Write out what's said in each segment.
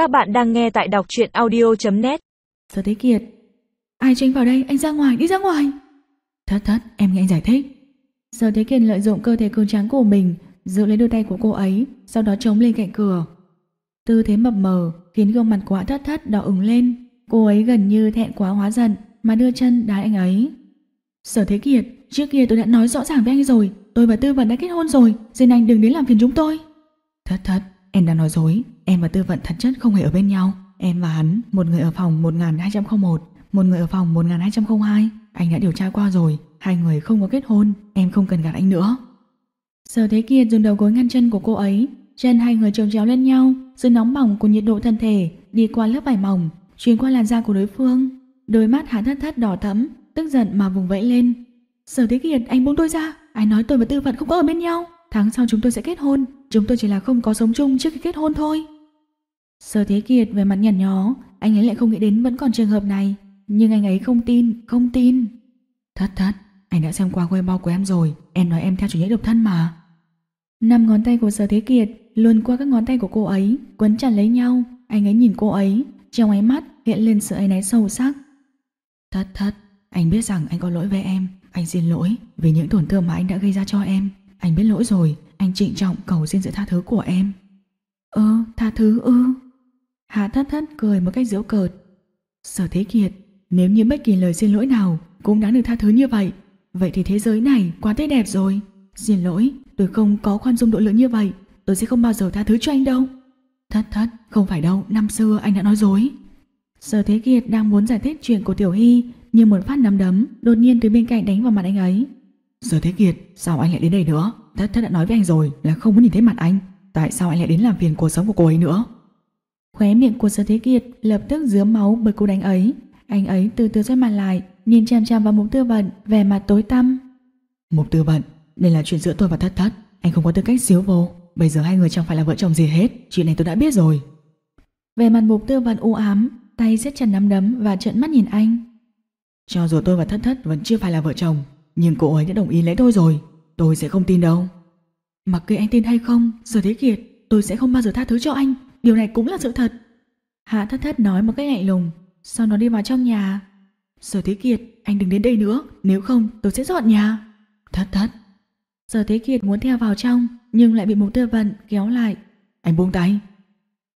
Các bạn đang nghe tại đọc truyện audio.net Sở Thế Kiệt Ai cho anh vào đây, anh ra ngoài, đi ra ngoài. Thất thất, em nghe anh giải thích. Sở Thế Kiệt lợi dụng cơ thể cường tráng của mình Giữ lấy đôi tay của cô ấy Sau đó chống lên cạnh cửa. Tư thế mập mờ khiến gương mặt của hạ thất thất đỏ ửng lên. Cô ấy gần như thẹn quá hóa giận Mà đưa chân đá anh ấy. Sở Thế Kiệt, trước kia tôi đã nói rõ ràng với anh rồi Tôi và Tư Vận đã kết hôn rồi Xin anh đừng đến làm phiền chúng tôi. Thất thất, em đã nói dối. Em và Tư Vận thật chất không hề ở bên nhau. Em và hắn, một người ở phòng 1201 Một người ở phòng 1202 Anh đã điều tra qua rồi. Hai người không có kết hôn. Em không cần gạt anh nữa. Sở Thế kia dùng đầu gối ngăn chân của cô ấy. Chân hai người chồng chéo lên nhau. Sự nóng bỏng của nhiệt độ thân thể Đi qua lớp vải mỏng Truyền qua làn da của đối phương. Đôi mắt hạ thất thất đỏ thẫm Tức giận mà vùng vẫy lên. Sở Thế Kiệt anh buông tôi ra. Anh nói tôi và Tư Vận không có ở bên nhau? Tháng sau chúng tôi sẽ kết hôn. Chúng tôi chỉ là không có sống chung trước khi kết hôn thôi. Sở Thế Kiệt về mặt nhằn nhó Anh ấy lại không nghĩ đến vẫn còn trường hợp này. Nhưng anh ấy không tin, không tin. Thất thất, anh đã xem qua bao của em rồi. Em nói em theo chủ nghĩa độc thân mà. Năm ngón tay của Sở Thế Kiệt Luôn qua các ngón tay của cô ấy Quấn chặt lấy nhau. Anh ấy nhìn cô ấy Trong ánh mắt hiện lên sự áy náy sâu sắc. Thất thất, anh biết rằng anh có lỗi với em. Anh xin lỗi vì những tổn thương mà anh đã gây ra cho em. Anh biết lỗi rồi. Anh trịnh trọng cầu xin sự tha thứ của em. Ơ, tha thứ ư? Hạ thất thất cười một cách giễu cợt. Sở Thế Kiệt Nếu như bất kỳ lời xin lỗi nào Cũng đáng được tha thứ như vậy Vậy thì thế giới này quá tươi đẹp rồi. Xin lỗi, tôi không có khoan dung độ lượng như vậy. Tôi sẽ không bao giờ tha thứ cho anh đâu. Thất thất, không phải đâu Năm xưa anh đã nói dối. Sở Thế Kiệt đang muốn giải thích chuyện của Tiểu Hy Nhưng một phát nắm đấm Đột nhiên từ bên cạnh đánh vào mặt anh ấy. Sở Thế Kiệt, sao anh lại đến đây nữa Thất thất đã nói với anh rồi là không muốn nhìn thấy mặt anh Tại sao anh lại đến làm phiền cuộc sống của cô ấy nữa Khóe miệng của Sở Thế Kiệt lập tức dứa máu bởi cú đánh ấy. Anh ấy từ từ xoay mặt lại, nhìn chằm chằm vào mục tư vận, vẻ mặt tối tăm. Mục tư vận, đây là chuyện giữa tôi và thất thất. Anh không có tư cách xíu vô. Bây giờ hai người chẳng phải là vợ chồng gì hết. Chuyện này tôi đã biết rồi. Vẻ mặt mục tư vận u ám, tay siết chặt nắm đấm và trợn mắt nhìn anh. Cho dù tôi và thất thất vẫn chưa phải là vợ chồng, nhưng cô ấy đã đồng ý lấy tôi rồi. Tôi sẽ không tin đâu. Mặc kệ anh tin hay không, Sở Thế Kiệt, tôi sẽ không bao giờ tha thứ cho anh. Điều này cũng là sự thật. Hạ thất thất nói một cách lạnh lùng, sau đó đi vào trong nhà. Sở Thế Kiệt, anh đừng đến đây nữa, nếu không tôi sẽ dọn nhà. Thất thất. Sở Thế Kiệt muốn theo vào trong, nhưng lại bị Mục Tư Vận kéo lại. Anh buông tay.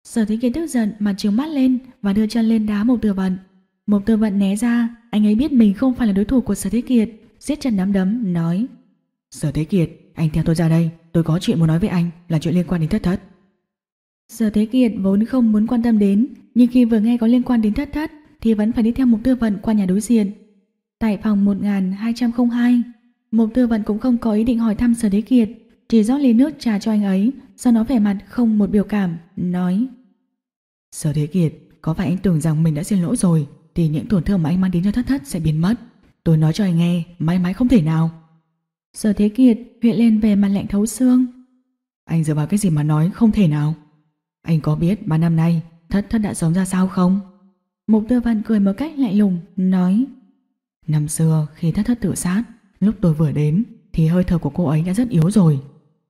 Sở Thế Kiệt tức giận mà trừng mắt lên và đưa chân lên đá Mục Tư Vận. Mục Tư Vận né ra, anh ấy biết mình không phải là đối thủ của Sở Thế Kiệt, siết chân nắm đấm, nói. Sở Thế Kiệt, anh theo tôi ra đây, tôi có chuyện muốn nói với anh, là chuyện liên quan đến thất thất. Sở Thế Kiệt vốn không muốn quan tâm đến, nhưng khi vừa nghe có liên quan đến thất thất thì vẫn phải đi theo Mục Tư Vận qua nhà đối diện. Tại phòng 1202, Mục Tư Vận cũng không có ý định hỏi thăm Sở Thế Kiệt, chỉ rót ly nước trà cho anh ấy, sau đó vẻ mặt không một biểu cảm, nói Sở Thế Kiệt, có phải anh tưởng rằng mình đã xin lỗi rồi thì những tổn thương mà anh mang đến cho thất thất sẽ biến mất. Tôi nói cho anh nghe, mãi mãi không thể nào. Sở Thế Kiệt hiện lên về mặt lạnh thấu xương. Anh dựa vào cái gì mà nói không thể nào? Anh có biết ba năm nay thất thất đã sống ra sao không? Mục tư văn cười một cách lạnh lùng, nói Năm xưa khi thất thất tự sát, lúc tôi vừa đến thì hơi thở của cô ấy đã rất yếu rồi.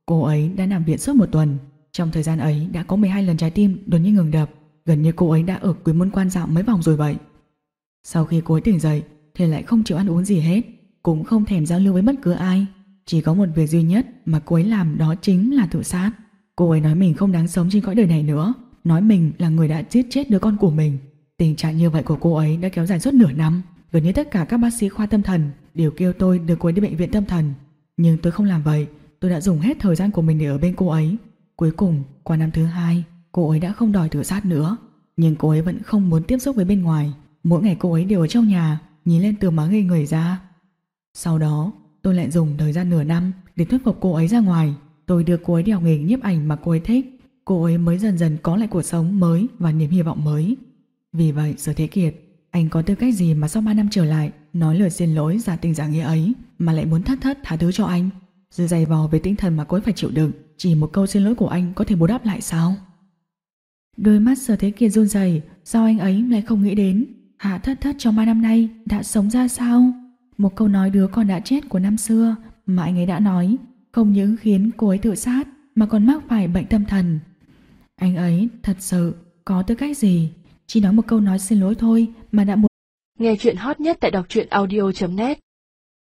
Cô ấy đã nằm viện suốt một tuần. Trong thời gian ấy đã có 12 lần trái tim đột nhiên ngừng đập. Gần như cô ấy đã ở quý môn quan dạo mấy vòng rồi vậy. Sau khi cô ấy tỉnh dậy thì lại không chịu ăn uống gì hết, cũng không thèm giao lưu với bất cứ ai. Chỉ có một việc duy nhất mà cô ấy làm đó chính là tự sát. Cô ấy nói mình không đáng sống trên cõi đời này nữa Nói mình là người đã giết chết đứa con của mình. Tình trạng như vậy của cô ấy đã kéo dài suốt nửa năm. Gần như tất cả các bác sĩ khoa tâm thần Đều kêu tôi đưa cô ấy đi bệnh viện tâm thần. Nhưng tôi không làm vậy Tôi đã dùng hết thời gian của mình để ở bên cô ấy. Cuối cùng, qua năm thứ hai Cô ấy đã không đòi tự sát nữa. Nhưng cô ấy vẫn không muốn tiếp xúc với bên ngoài. Mỗi ngày cô ấy đều ở trong nhà. Nhìn lên tường má ngây người ra. Sau đó, tôi lại dùng thời gian nửa năm Để thuyết phục cô ấy ra ngoài. Tôi đưa cô ấy đi học nghề nhiếp ảnh mà cô ấy thích. Cô ấy mới dần dần có lại cuộc sống mới Và niềm hy vọng mới. Vì vậy Sở Thế Kiệt Anh có tư cách gì mà sau 3 năm trở lại Nói lời xin lỗi giả tình giả nghĩa ấy Mà lại muốn thất thất tha thứ cho anh? Sự dày vò về tinh thần mà cô ấy phải chịu đựng Chỉ một câu xin lỗi của anh có thể bù đắp lại sao? Đôi mắt Sở Thế Kiệt run rẩy Sao anh ấy lại không nghĩ đến? Hạ thất thất trong 3 năm nay đã sống ra sao Một câu nói đứa con đã chết của năm xưa Mà anh ấy đã nói, không những khiến cô ấy tự sát mà còn mắc phải bệnh tâm thần. Anh ấy thật sự có tư cách gì? Chỉ nói một câu nói xin lỗi thôi mà đã muốn Nghe chuyện hot nhất tại đọc truyện audio.net